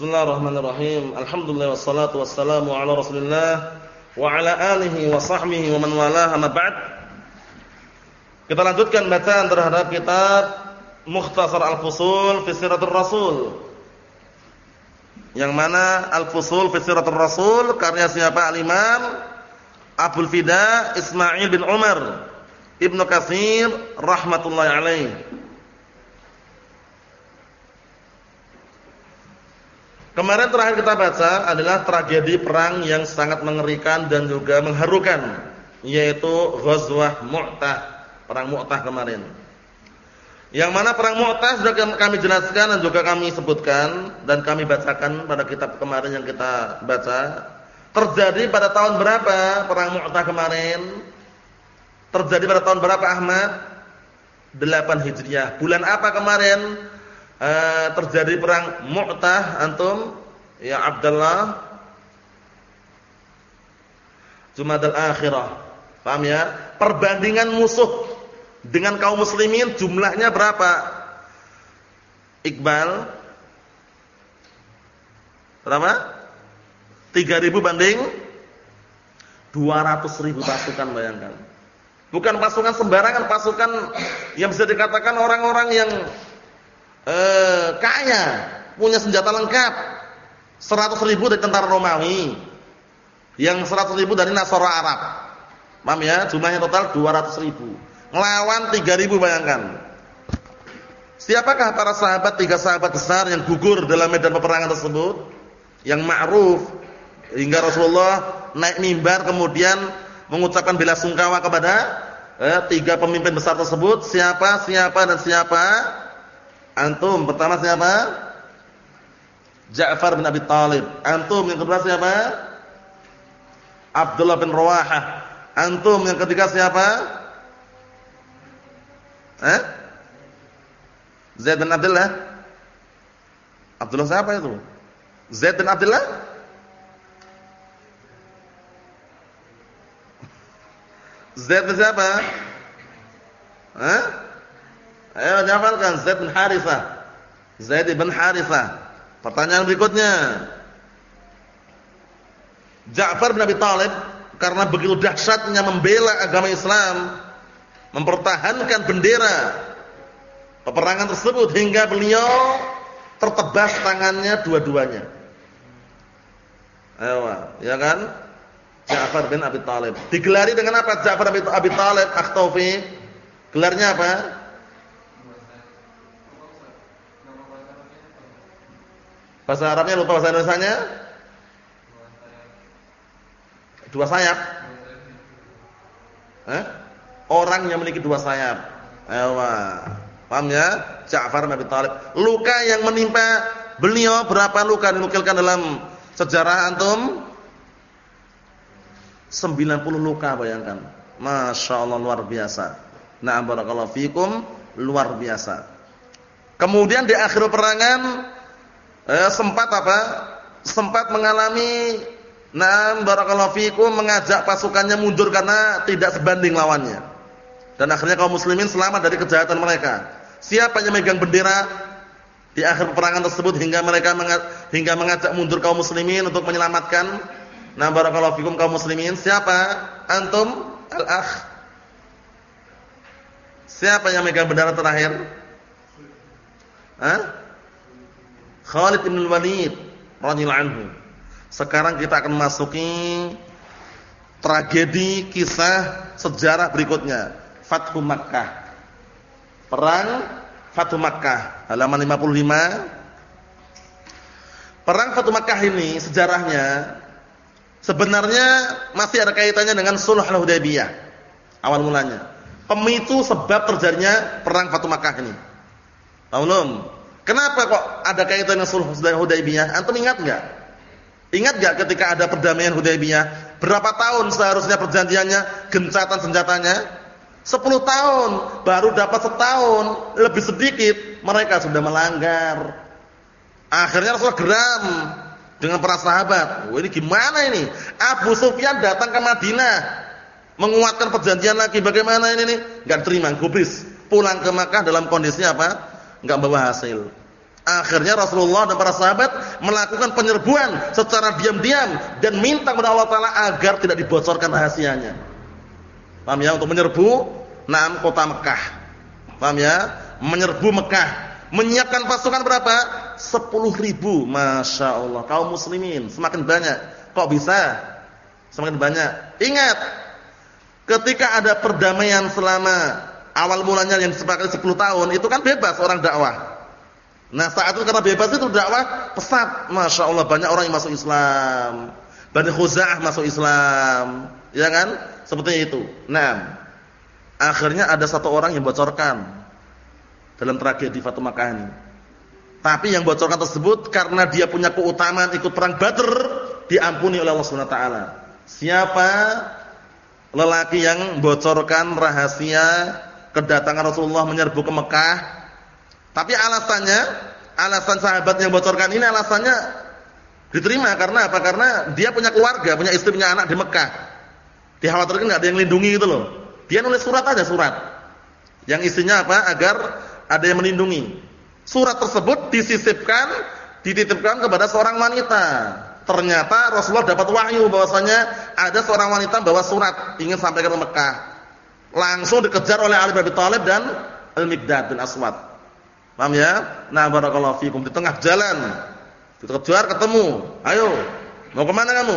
Bismillahirrahmanirrahim. Alhamdulillah wassalatu wassalamu ala Rasulillah wa ala alihi wa sahbihi wa man walaha ma ba'd. Kita lanjutkan bacaan terhadap kitab Mukhtasar Al-Fusul fi Siratul Rasul. Yang mana Al-Fusul fi Siratul Rasul karya siapa? Al-Imam Abdul Fida Ismail bin Umar Ibnu Katsir rahmatullahi alaihi. Kemarin terakhir kita baca adalah tragedi perang yang sangat mengerikan dan juga mengharukan, yaitu Ghazwah Mu'tah, perang Mu'tah kemarin. Yang mana perang Mu'tah sudah kami jelaskan dan juga kami sebutkan dan kami bacakan pada kitab kemarin yang kita baca. Terjadi pada tahun berapa perang Mu'tah kemarin? Terjadi pada tahun berapa Ahmad? 8 Hijriah. Bulan apa kemarin? Uh, terjadi perang Mu'tah antum ya Abdullah Jumadal Akhirah. Paham ya? Perbandingan musuh dengan kaum muslimin jumlahnya berapa? Iqbal Berapa? 3000 banding 200.000 pasukan bayangkan. Bukan pasukan sembarangan, pasukan yang bisa dikatakan orang-orang yang eh, kaya, punya senjata lengkap. 100 ribu dari tentara Romawi. Yang 100 ribu dari Nasara Arab. Paham ya? Jumlahnya total 200 ribu. Ngelawan 3 ribu bayangkan. Siapakah para sahabat, tiga sahabat besar yang gugur dalam medan peperangan tersebut? Yang ma'ruf. Hingga Rasulullah naik mimbar kemudian mengucapkan bela sungkawa kepada eh, tiga pemimpin besar tersebut. Siapa, siapa, dan siapa? Antum pertama siapa? Ja'far bin Abi Talib. Antum yang kedua siapa? Abdullah bin Rawahah. Antum yang ketiga siapa? Eh? Zaid bin Abdullah. Abdullah siapa itu? Zaid bin Abdullah? Zaid bin siapa? Eh? Ayo hafalkan Zaid bin Harithah. Zaid bin Harithah. Pertanyaan berikutnya. Ja'far bin Abi Thalib karena begitu dahsyatnya membela agama Islam, mempertahankan bendera peperangan tersebut hingga beliau tertebas tangannya dua-duanya. Ayo, ya kan? Ja'far bin Abi Thalib. Digelari dengan apa Ja'far bin Abi Thalib? Akhtofi. Gelarnya apa? Bahasa Arabnya lupa bahasa Indonesianya? Dua sayap. Eh? Orang yang memiliki dua sayap. Ewa. Paham ya? Ja'far bin Abi Thalib. Luka yang menimpa beliau berapa luka dinukilkan dalam sejarah antum? 90 luka bayangkan. Masya Allah luar biasa. Na'am barakallahu fikum luar biasa. Kemudian di akhir perangan eh, sempat apa? Sempat mengalami Nah, barakallahu fikum mengajak pasukannya mundur karena tidak sebanding lawannya. Dan akhirnya kaum muslimin selamat dari kejahatan mereka. Siapa yang megang bendera di akhir peperangan tersebut hingga mereka hingga mengajak mundur kaum muslimin untuk menyelamatkan Nah, barakallahu fikum kaum muslimin. Siapa? Antum al-akh. Siapa yang megang bendera terakhir? Hah? Khalid bin Walid radhiyallahu anhu. Sekarang kita akan masuki tragedi kisah sejarah berikutnya, Fathu Makkah. Perang Fathu Makkah, halaman 55. Perang Fathu Makkah ini sejarahnya sebenarnya masih ada kaitannya dengan Sulh Al-Hudaybiyah awal mulanya. Pemicu sebab terjadinya perang Fathu Makkah ini. Tahu belum? Kenapa kok ada kaitannya sulh Hudaybiyah? Antum ingat enggak? Ingat enggak ketika ada perdamaian Hudaybiyah? Berapa tahun seharusnya perjanjiannya, gencatan senjatanya? 10 tahun, baru dapat setahun, lebih sedikit mereka sudah melanggar. Akhirnya Rasulullah geram dengan para sahabat. Wah, ini gimana ini? Abu Sufyan datang ke Madinah menguatkan perjanjian lagi. Bagaimana ini nih? Enggak terima, gubris. Pulang ke Makkah dalam kondisi apa? Enggak bawa hasil. Akhirnya Rasulullah dan para sahabat melakukan penyerbuan secara diam-diam dan minta kepada Allah Taala agar tidak dibocorkan rahasianya. Paham ya? Untuk menyerbu enam kota Mekah. Paham ya? Menyerbu Mekah. Menyiapkan pasukan berapa? Sepuluh ribu. Masya Allah. Kaum muslimin semakin banyak. Kok bisa? Semakin banyak. Ingat, ketika ada perdamaian selama awal mulanya yang disepakati 10 tahun, itu kan bebas orang dakwah. Nah saat itu karena bebas itu dakwah pesat. Masya Allah banyak orang yang masuk Islam. Bani Khuza'ah masuk Islam. Ya kan? Seperti itu. Nah. Akhirnya ada satu orang yang bocorkan. Dalam tragedi Fatu Makkah ini. Tapi yang bocorkan tersebut karena dia punya keutamaan ikut perang Badr. Diampuni oleh Allah SWT. Siapa lelaki yang bocorkan rahasia kedatangan Rasulullah menyerbu ke Mekah tapi alasannya, alasan sahabat yang bocorkan ini alasannya diterima karena apa? Karena dia punya keluarga, punya istri, punya anak di Mekah. Dikhawatirkan enggak ada yang lindungi gitu loh. Dia nulis surat aja surat. Yang isinya apa? Agar ada yang melindungi. Surat tersebut disisipkan, dititipkan kepada seorang wanita. Ternyata Rasulullah dapat wahyu bahwasanya ada seorang wanita bawa surat ingin sampaikan ke Mekah. Langsung dikejar oleh Ali bin Abi Thalib dan Al-Miqdad bin Aswad. Paham ya? Nah, barakallahu fikum di tengah jalan. Dikejar ketemu. Ayo, mau ke mana kamu?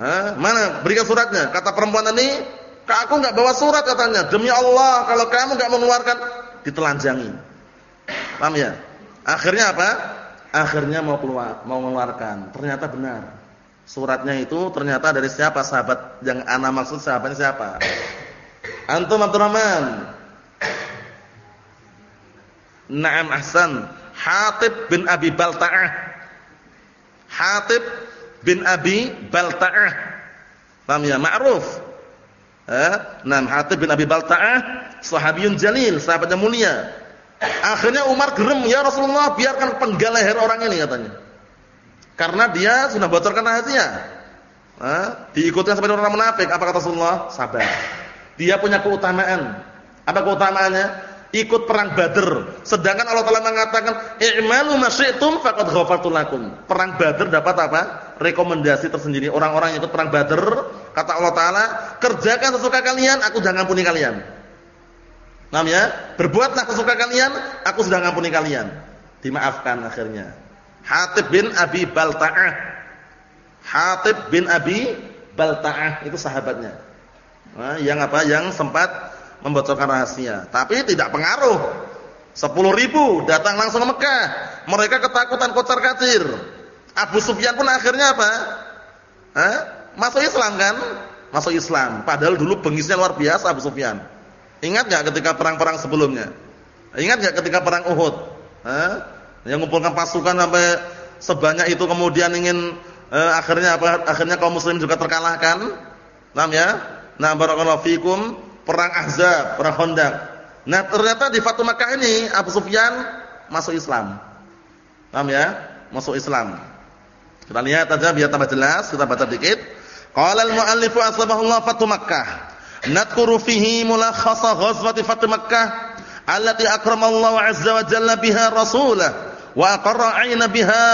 Hah? Mana? Berikan suratnya. Kata perempuan ini, "Kak aku enggak bawa surat," katanya. "Demi Allah, kalau kamu enggak mengeluarkan, ditelanjangi." Paham ya? Akhirnya apa? Akhirnya mau keluar, mau mengeluarkan. Ternyata benar. Suratnya itu ternyata dari siapa sahabat yang ana maksud sahabatnya siapa? Antum Abdurrahman. Naam ahsan. Hatib bin Abi Balta'ah. Hatib bin Abi Balta'ah. Paham ya? Ma'ruf. Eh? Naam Hatib bin Abi Balta'ah, sahabiyun jalil, sahabatnya mulia. Akhirnya Umar gerem, "Ya Rasulullah, biarkan penggal leher orang ini," katanya. Karena dia sudah bocorkan rahasia. Eh? Sampai orang munafik. Apa kata Rasulullah? Sabar. Dia punya keutamaan. Apa keutamaannya? Ikut perang Badr. Sedangkan Allah Taala mengatakan, "I'malu ma syi'tum faqad ghafartu lakum." Perang Badr dapat apa? Rekomendasi tersendiri. Orang-orang yang ikut perang Badr, kata Allah Taala, "Kerjakan sesuka kalian, aku sudah ngampuni kalian." Paham ya? Berbuatlah sesuka kalian, aku sudah ngampuni kalian. Dimaafkan akhirnya. Hatib bin Abi Balta'ah. Hatib bin Abi Balta'ah itu sahabatnya. Nah, yang apa? Yang sempat membocorkan rahasia. Tapi tidak pengaruh. Sepuluh ribu datang langsung ke Mekah. Mereka ketakutan kocar kacir. Abu Sufyan pun akhirnya apa? Hah? Masuk Islam kan? Masuk Islam. Padahal dulu bengisnya luar biasa Abu Sufyan. Ingat gak ketika perang-perang sebelumnya? Ingat gak ketika perang Uhud? Hah? Yang mengumpulkan pasukan sampai sebanyak itu kemudian ingin eh, akhirnya apa? Akhirnya kaum muslim juga terkalahkan. Paham ya? Nah, barakallahu fikum perang Ahzab, perang Khandaq. Nah, ternyata di Fatu Makkah ini Abu Sufyan masuk Islam. Paham ya? Masuk Islam. Kita lihat aja biar tambah jelas, kita baca dikit. Qala al-mu'allif asbahullah Fatu Makkah. Nadkuru fihi mulakhasa ghazwati Fatu Makkah allati akramallahu 'azza wa jalla biha rasulah wa aqarra 'ayna biha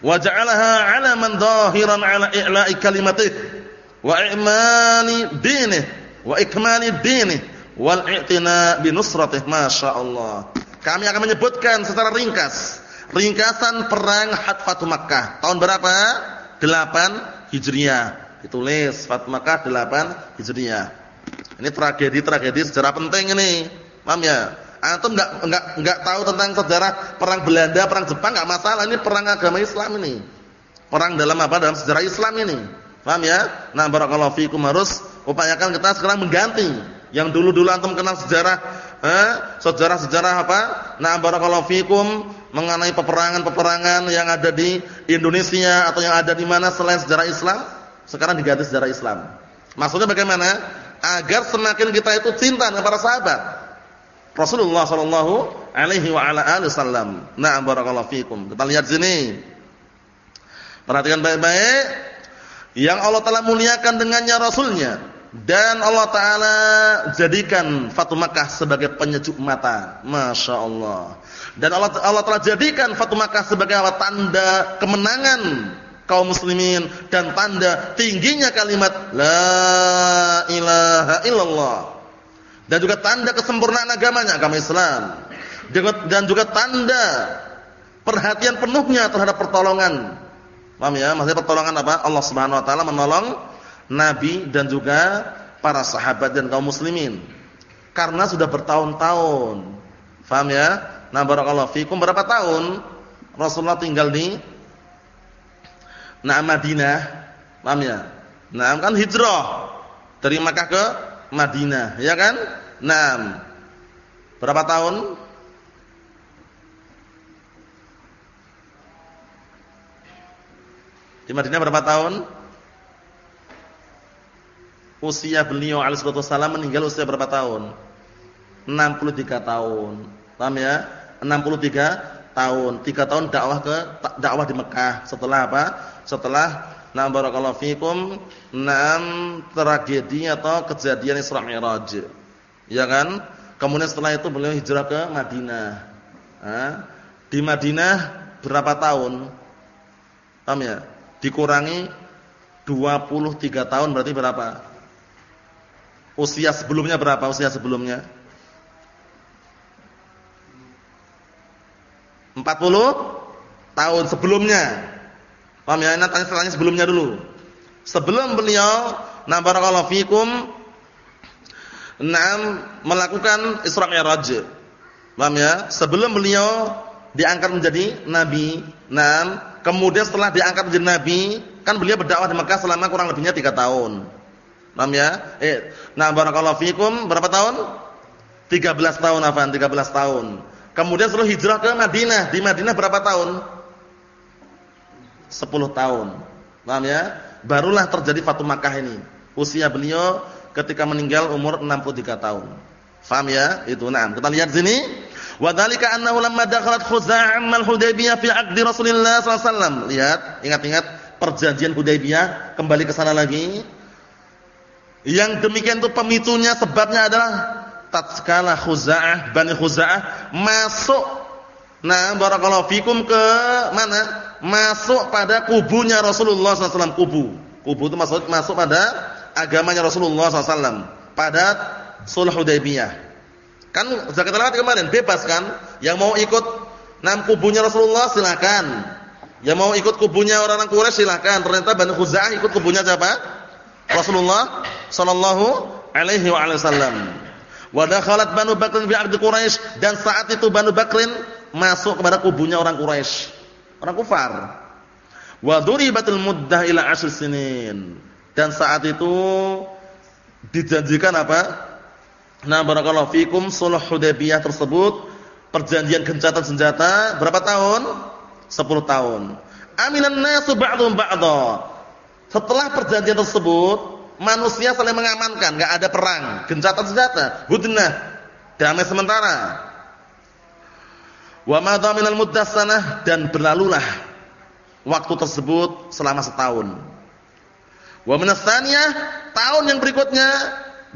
wa ja'alaha 'alaman dhahiran 'ala i'la'i kalimatihi wa i'mani dinihi wa ikmali dini wal i'tina bi nusratih masyaallah. Kami akan menyebutkan secara ringkas ringkasan perang Fathu Makkah. Tahun berapa? 8 Hijriah. Ditulis Fathu Makkah 8 Hijriah. Ini tragedi-tragedi sejarah penting ini. Paham ya? Antum enggak enggak enggak tahu tentang sejarah perang Belanda, perang Jepang enggak masalah. Ini perang agama Islam ini. Perang dalam apa? Dalam sejarah Islam ini. Paham ya? Nah, barakallahu fikum harus Upayakan kita sekarang mengganti yang dulu-dulu antum kenal sejarah eh, sejarah-sejarah apa? Nah, barakallahu fikum mengenai peperangan-peperangan yang ada di Indonesia atau yang ada di mana selain sejarah Islam, sekarang diganti sejarah Islam. Maksudnya bagaimana? Agar semakin kita itu cinta para sahabat. Rasulullah sallallahu alaihi wa ala alihi wasallam. Nah, barakallahu fikum. Kita lihat sini. Perhatikan baik-baik. Yang Allah telah muliakan dengannya Rasulnya dan Allah taala jadikan Fatu Makkah sebagai penyejuk mata. Masya Allah. Dan Allah Allah telah jadikan Fatu Makkah sebagai apa? tanda kemenangan kaum muslimin dan tanda tingginya kalimat la ilaha illallah. Dan juga tanda kesempurnaan agamanya, agama Islam. Dan juga tanda perhatian penuhnya terhadap pertolongan. Paham ya? Maksudnya pertolongan apa? Allah Subhanahu wa taala menolong nabi dan juga para sahabat dan kaum muslimin. Karena sudah bertahun-tahun. Paham ya? Nah, barakallahu fikum berapa tahun Rasulullah tinggal di Nah, Madinah. Paham ya? Nah, kan hijrah dari Makkah ke Madinah, ya kan? Nah, berapa tahun? Di Madinah berapa tahun? Usia beliau alaihissalam meninggal usia berapa tahun? 63 tahun. Paham ya? 63 tahun. 3 tahun dakwah ke dakwah di Mekah. Setelah apa? Setelah na barakallahu fikum enam tragedi atau kejadian Isra Mi'raj. Ya kan? Kemudian setelah itu beliau hijrah ke Madinah. Di Madinah berapa tahun? Paham ya? Dikurangi 23 tahun berarti berapa? Usia sebelumnya berapa usia sebelumnya? 40 tahun sebelumnya. Paham ya? Ini tanya setelahnya sebelumnya dulu. Sebelum beliau na barakallahu fikum Naam melakukan Isra Mi'raj. Paham ya? Sebelum beliau diangkat menjadi nabi, naam Kemudian setelah diangkat menjadi nabi, kan beliau berdakwah di Mekah selama kurang lebihnya tiga tahun. Paham ya? Eh, nah barakallahu fikum berapa tahun? 13 tahun afan, 13 tahun. Kemudian setelah hijrah ke Madinah, di Madinah berapa tahun? 10 tahun. Paham ya? Barulah terjadi Fatu Makkah ini. Usia beliau ketika meninggal umur 63 tahun. Paham ya? Itu nah. Kita lihat sini. Wa dzalika annahu lamma dakhalat Khuza'am al-Hudaybiyah fi 'aqdi Rasulillah sallallahu. Lihat, ingat-ingat perjanjian Hudaybiyah, kembali ke sana lagi. Yang demikian itu pemicunya sebabnya adalah tatkala Khuza'ah Bani Khuza'ah masuk nah barakallahu fikum ke mana? Masuk pada kubunya Rasulullah SAW kubu. Kubu itu masuk masuk pada agamanya Rasulullah SAW pada sulh Hudaybiyah. Kan kita lewati kemarin, bebas kan? Yang mau ikut nam kubunya Rasulullah silakan. Yang mau ikut kubunya orang-orang Quraisy silakan. Ternyata Bani Khuza'ah ikut kubunya siapa? Rasulullah sallallahu alaihi wasallam. Wa dakhalat Banu Bakr fi 'abd Quraisy dan saat itu Banu Bakrin masuk kepada kubunya orang Quraisy. Orang kufar. Wa duribatul muddah ila ashr sinin. Dan saat itu dijanjikan apa? Nah, barakallahu fikum sulh Hudaybiyah tersebut perjanjian gencatan senjata berapa tahun? 10 tahun. Aminan nasu ba'dhum ba'dha. Setelah perjanjian tersebut, manusia saling mengamankan, enggak ada perang, gencatan senjata, hudnah, damai sementara. Wa madha minal muddah sanah dan berlalulah waktu tersebut selama setahun. Wa minas tahun yang berikutnya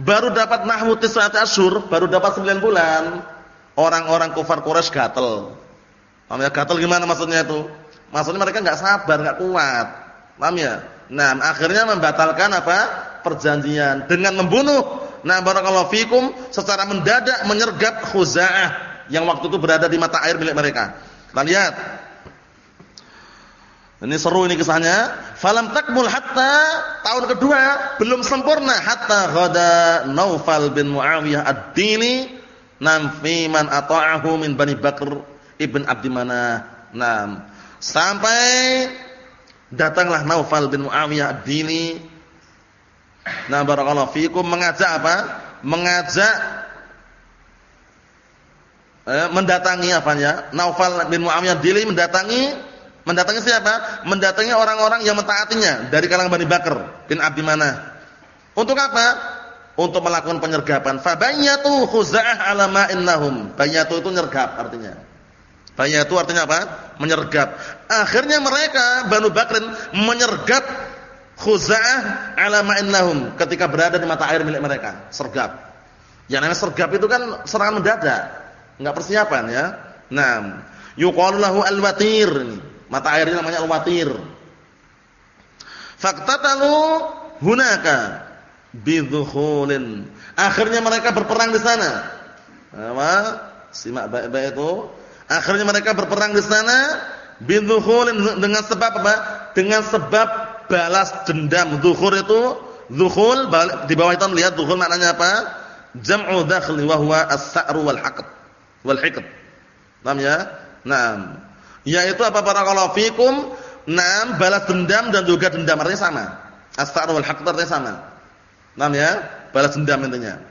baru dapat mahmud tis'at asyur, baru dapat 9 bulan, orang-orang kufar Quraisy gatel. Paham ya? Gatel gimana maksudnya itu? Maksudnya mereka enggak sabar, enggak kuat. Paham ya? Nah, akhirnya membatalkan apa? perjanjian dengan membunuh. Nah, barakallahu fikum secara mendadak menyergap Khuza'ah yang waktu itu berada di mata air milik mereka. Kita lihat ini seru ini kisahnya. Falam takmul hatta tahun kedua belum sempurna hatta ghada Naufal bin Muawiyah ad-Dili nam fi man ata'ahu min Bani Bakr ibn Abdi Manah. Nam sampai datanglah Naufal bin Muawiyah ad-Dili. Nah barakallahu fikum mengajak apa? Mengajak eh, mendatangi apanya? Naufal bin Muawiyah ad-Dili mendatangi Mendatangi siapa? Mendatangi orang-orang yang mentaatinya dari kalangan Bani Bakar bin Abdi Manah. Untuk apa? Untuk melakukan penyergapan. Fabayyatu khuza'ah ala ma'innahum. Bayyatu itu nyergap artinya. Bayyatu artinya apa? Menyergap. Akhirnya mereka Banu Bakrin menyergap Khuza'ah ala ma'in lahum ketika berada di mata air milik mereka, sergap. Yang namanya sergap itu kan serangan mendadak, enggak persiapan ya. Nah, yuqalu lahu al-watir. Mata air ini namanya al-watir. Faqtatalu hunaka bidhukhulin. Akhirnya mereka berperang di sana. Apa? Simak baik-baik itu. Akhirnya mereka berperang di sana bidhukhulin dengan sebab apa? Dengan sebab balas dendam. Zuhur itu zuhul di bawah itu lihat zuhul maknanya apa? Jam'u dakhli wa huwa as-sa'ru wal haqd wal hiqd. Paham ya? Naam. Yaitu apa para fikum? Naam, balas dendam dan juga dendam artinya sama. Wal haqd artinya sama. Paham ya? Balas dendam intinya.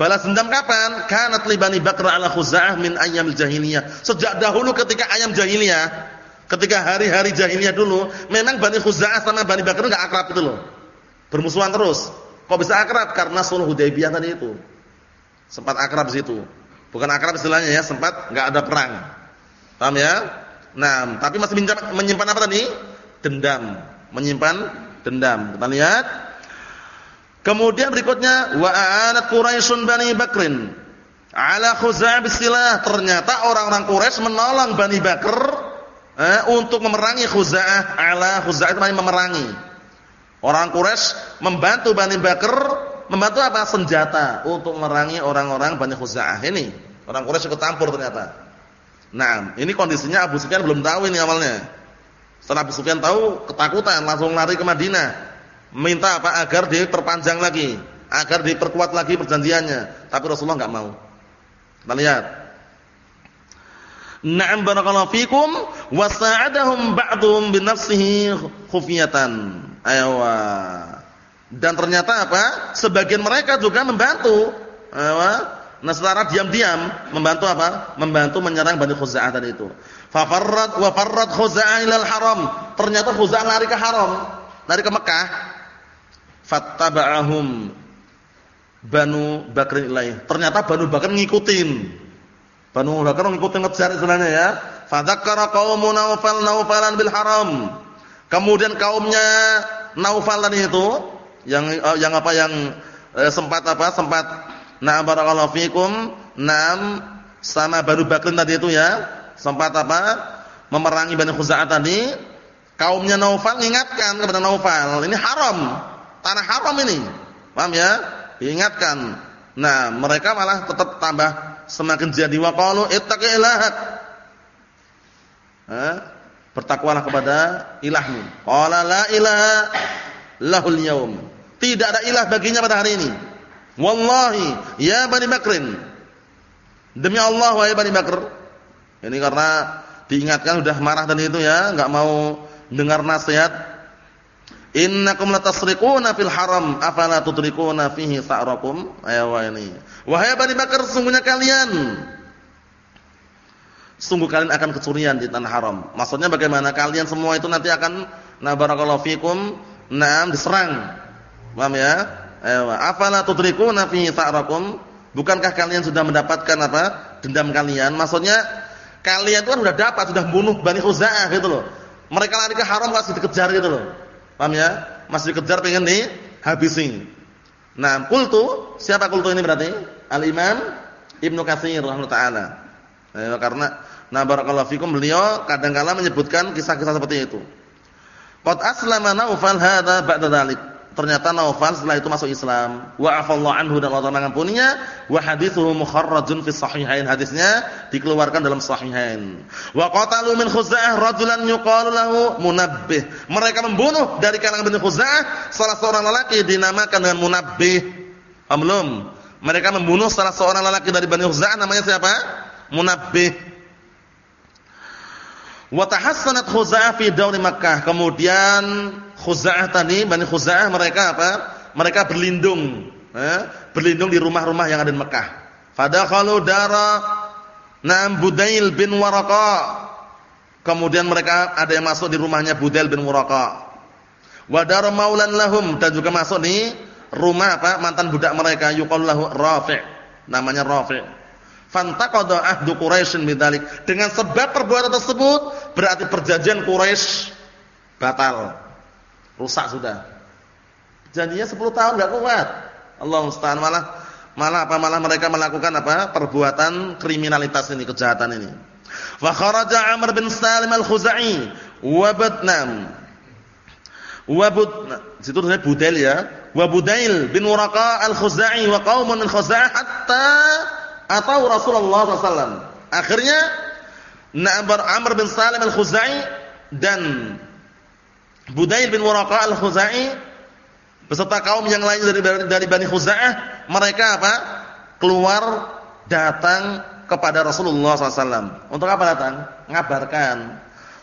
Balas dendam kapan? Kanat li Bani Bakr ala Khuza'ah min ayyamil jahiliyah. Sejak dahulu ketika ayam jahiliyah Ketika hari-hari jahiliyah dulu, memang Bani Khuza'ah sama Bani Bakar enggak akrab itu loh. Bermusuhan terus. Kok bisa akrab? Karena sulh Hudaybiyah tadi itu. Sempat akrab situ. Bukan akrab istilahnya ya, sempat enggak ada perang. Paham ya? Nah, tapi masih menyimpan, menyimpan apa tadi? Dendam. Menyimpan dendam. Kita lihat. Kemudian berikutnya wa Quraisyun Bani Bakrin ala Khuza'ah bisilah. Ternyata orang-orang Quraisy menolong Bani Bakar eh, untuk memerangi Khuza'ah ala Khuza'ah itu memerangi. Orang Quraisy membantu Bani Bakar membantu apa? Senjata untuk memerangi orang-orang Bani Khuza'ah ini. Orang Quraisy ikut campur ternyata. Nah, ini kondisinya Abu Sufyan belum tahu ini awalnya. Setelah Abu Sufyan tahu, ketakutan, langsung lari ke Madinah. Minta apa? Agar diperpanjang lagi, agar diperkuat lagi perjanjiannya. Tapi Rasulullah enggak mau. Kita lihat. Na'am barakallahu fikum wa sa'adahum ba'dhum bi nafsihi khufiyatan. Aywa. Dan ternyata apa? Sebagian mereka juga membantu. Aywa. Secara diam-diam membantu apa? Membantu menyerang Bani Khuza'ah tadi itu. Fa farrat wa farrat Khuza'ah ilal haram. Ternyata Khuza'ah lari ke haram, lari ke Mekah. Fattaba'ahum Banu Bakr ilaih. Ternyata Banu Bakr ngikutin. Banu Bakar ngikutin ngejar istilahnya ya. Fadzakara qaumu Naufal Naufalan bil haram. Kemudian kaumnya Naufal tadi itu yang uh, yang apa yang uh, sempat apa? Sempat na barakallahu fikum, nam sama Banu Bakr tadi itu ya. Sempat apa? Memerangi Bani Khuza'ah tadi. Kaumnya Naufal mengingatkan kepada Naufal, ini haram. Tanah haram ini. Paham ya? Diingatkan. Nah, mereka malah tetap tambah semakin jadi waqalu ittaqillahak. Ha? Bertakwalah kepada ilahmu. Qala la ilaha lahul yaum. Tidak ada ilah baginya pada hari ini. Wallahi ya Bani Bakrin. Demi Allah wahai Bani Bakr. Ini karena diingatkan sudah marah tadi itu ya, enggak mau dengar nasihat Innakum latasriquna fil haram afala tudrikuna fihi sa'rakum. Ayo ini. Wahai Bani Bakar, sungguhnya kalian sungguh kalian akan kecurian di tanah haram. Maksudnya bagaimana? Kalian semua itu nanti akan na barakallahu fikum, na'am diserang. Paham ya? Ayo, afala tudrikuna fihi sa'rakum? Bukankah kalian sudah mendapatkan apa? Dendam kalian. Maksudnya kalian itu kan sudah dapat, sudah bunuh Bani Khuza'ah gitu loh. Mereka lari ke haram masih dikejar gitu loh. Paham ya? Masih dikejar pengen dihabisi. Nah, kultu, siapa kultu ini berarti? Al-Imam Ibnu Katsir rahimahullah taala. Eh, karena nah barakallahu fikum beliau kadang-kala menyebutkan kisah-kisah seperti itu. Qad aslama Naufal hadza ba'da dzalik. Ternyata Naufal setelah itu masuk Islam. Wa afallahu anhu dan Allah mengampuninya. Wa hadithuhu mukharrajun fi sahihain. Hadisnya dikeluarkan dalam sahihain. Wa qatalu min Khuza'ah rajulan yuqalu lahu Munabbih. Mereka membunuh dari kalangan Bani Khuza'ah salah seorang lelaki dinamakan dengan Munabbih. Amlum. Mereka membunuh salah seorang lelaki dari Bani Khuza'ah namanya siapa? Munabbih. Wa tahassanat Khuza'ah fi dauli Makkah. Kemudian Khuza'ah tadi, Bani Khuza'ah mereka apa? Mereka berlindung, eh? berlindung di rumah-rumah yang ada di Mekah. Fadakhalu dara Nam Budail bin Waraqa. Kemudian mereka ada yang masuk di rumahnya Budail bin Waraqa. Wa dara maulan lahum dan juga masuk di rumah apa? mantan budak mereka yuqal lahu Rafi'. Namanya Rafi'. Fantaqada ahdu Quraisy bidzalik. Dengan sebab perbuatan tersebut berarti perjanjian Quraisy batal. rusak sudah. Janjinya 10 tahun enggak kuat. Allah musta'an malah malah apa malah mereka melakukan apa? perbuatan kriminalitas ini, kejahatan ini. Fa kharaja Amr bin Salim al-Khuzai wa Batnam. Wa situ tulisnya Budail ya. Wa Budail bin Waraqa al-Khuzai wa qaumun min Khuza'ah hatta atau Rasulullah SAW. Akhirnya Na'bar Amr bin Salim al-Khuzai dan Budail bin Waraqa al-Khuzai beserta kaum yang lain dari dari Bani Khuza'ah, mereka apa? keluar datang kepada Rasulullah SAW. Untuk apa datang? Ngabarkan.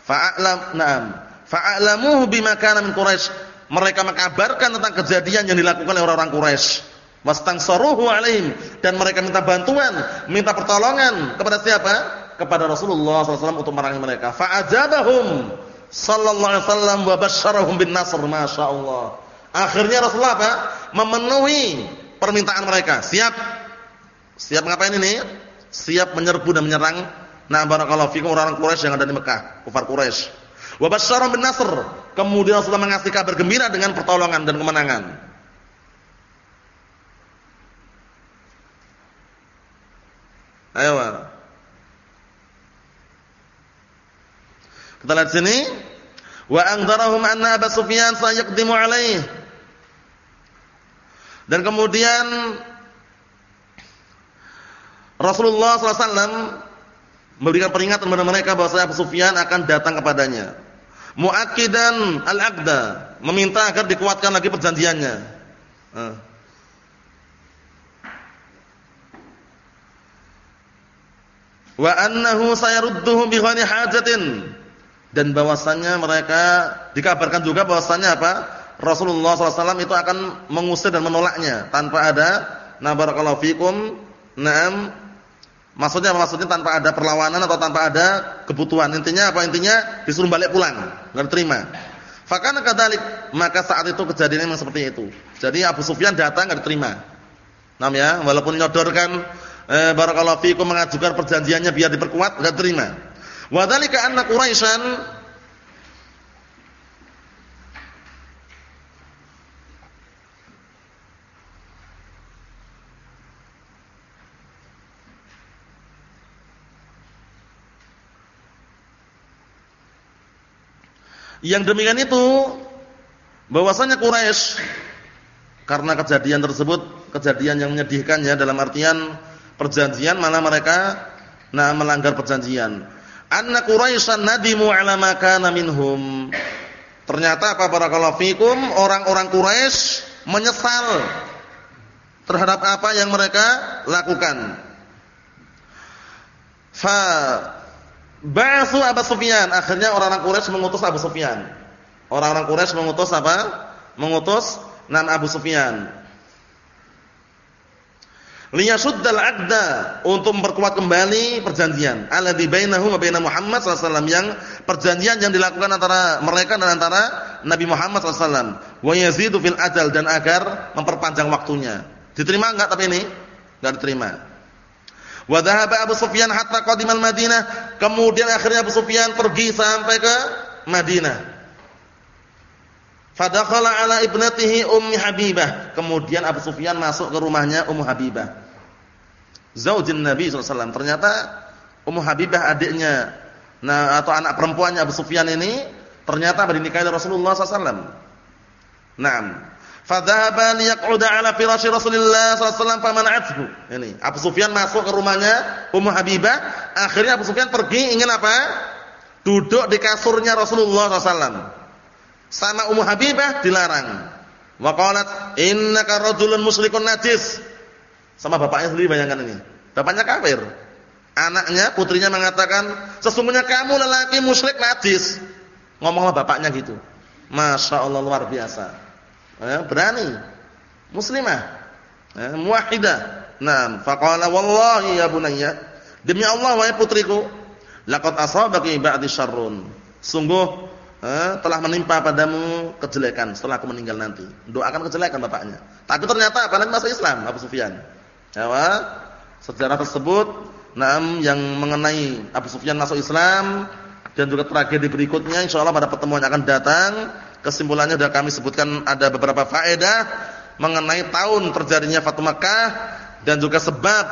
Fa'alam, na'am. Fa'alamuhu bima kana min Quraisy. Mereka mengabarkan tentang kejadian yang dilakukan oleh orang-orang Quraisy. Wastangsaruhu alaihim dan mereka minta bantuan, minta pertolongan kepada siapa? Kepada Rasulullah SAW untuk merangi mereka. Fa'ajabahum sallallahu alaihi wasallam wa basyarahum bin nasr masyaallah. Akhirnya Rasulullah apa? memenuhi permintaan mereka. Siap. Siap ngapain ini? Siap menyerbu dan menyerang nah barakallahu fikum orang Quraisy yang ada di Mekah, kufar Quraisy. Wa basyarahum bin nasr. Kemudian Rasulullah mengasih kabar gembira dengan pertolongan dan kemenangan. Ayo. Kita lihat sini. Wa angdarahum anna Abu Sufyan sayaqdimu alaih. Dan kemudian Rasulullah SAW memberikan peringatan kepada mereka bahwa Abu Sufyan akan datang kepadanya. Muakkidan al-aqda, meminta agar dikuatkan lagi perjanjiannya. Wa annahu sayarudduhu bi ghairi hajatin. Dan bahwasannya mereka dikabarkan juga bahwasannya apa? Rasulullah SAW itu akan mengusir dan menolaknya tanpa ada na barakallahu fikum na'am maksudnya maksudnya tanpa ada perlawanan atau tanpa ada kebutuhan. Intinya apa? Intinya disuruh balik pulang enggak terima fakana kadzalik maka saat itu kejadiannya memang seperti itu. Jadi Abu Sufyan datang enggak diterima. Nam ya walaupun nyodorkan eh, barakallahu fikum mengajukan perjanjiannya biar diperkuat enggak terima. Wa dzalika anna Quraisyan Yang demikian itu bahwasanya Quraisy karena kejadian tersebut kejadian yang menyedihkan ya dalam artian perjanjian malah mereka nah melanggar perjanjian anna Quraisyan nadimu ala ma kana minhum. Ternyata apa barakallahu fikum orang-orang Quraisy menyesal terhadap apa yang mereka lakukan. Fa ba'su Abu Sufyan, akhirnya orang-orang Quraisy mengutus Abu Sufyan. Orang-orang Quraisy mengutus apa? Mengutus Nan Abu Sufyan liyasuddal aqda untuk memperkuat kembali perjanjian. Alladzi bainahu wa baina Muhammad sallallahu yang perjanjian yang dilakukan antara mereka dan antara Nabi Muhammad sallallahu wa yazidu fil ajal dan agar memperpanjang waktunya. Diterima enggak tapi ini? Enggak diterima. Wa dhahaba Abu Sufyan hatta qadimal Madinah kemudian akhirnya Abu Sufyan pergi sampai ke Madinah Fadakhala ala ibnatihi Ummi Habibah. Kemudian Abu Sufyan masuk ke rumahnya Ummu Habibah. Zaujin Nabi SAW. Ternyata Ummu Habibah adiknya nah atau anak perempuannya Abu Sufyan ini ternyata bernikahi dengan Rasulullah SAW. Naam. Fadhahaba liyaq'uda ala firasy Rasulillah sallallahu famana'athu. Ini Abu Sufyan masuk ke rumahnya Ummu Habibah, akhirnya Abu Sufyan pergi ingin apa? Duduk di kasurnya Rasulullah SAW sama Ummu Habibah dilarang. Wa qalat innaka rajulun musyrikun najis. Sama bapaknya sendiri bayangkan ini. Bapaknya kafir. Anaknya, putrinya mengatakan, "Sesungguhnya kamu lelaki musyrik najis." Ngomonglah bapaknya gitu. Masya Allah luar biasa. Ya, berani. Muslimah. Ya, muwahidah. Nah, faqala wallahi ya bunayya, demi Allah wahai putriku, laqad asabaki ba'di syarrun. Sungguh eh, telah menimpa padamu kejelekan setelah aku meninggal nanti. Doakan kejelekan bapaknya. Tapi ternyata apa nanti masuk Islam Abu Sufyan. Ya, sejarah tersebut nam yang mengenai Abu Sufyan masuk Islam dan juga tragedi berikutnya insyaallah pada pertemuan yang akan datang Kesimpulannya sudah kami sebutkan ada beberapa faedah mengenai tahun terjadinya Fatu Makkah dan juga sebab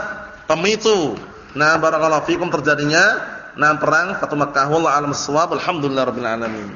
pemicu. Nah, barakallahu fikum terjadinya nah perang Fatu Makkah. Wallahu a'lam bissawab. Alhamdulillahirabbil alamin.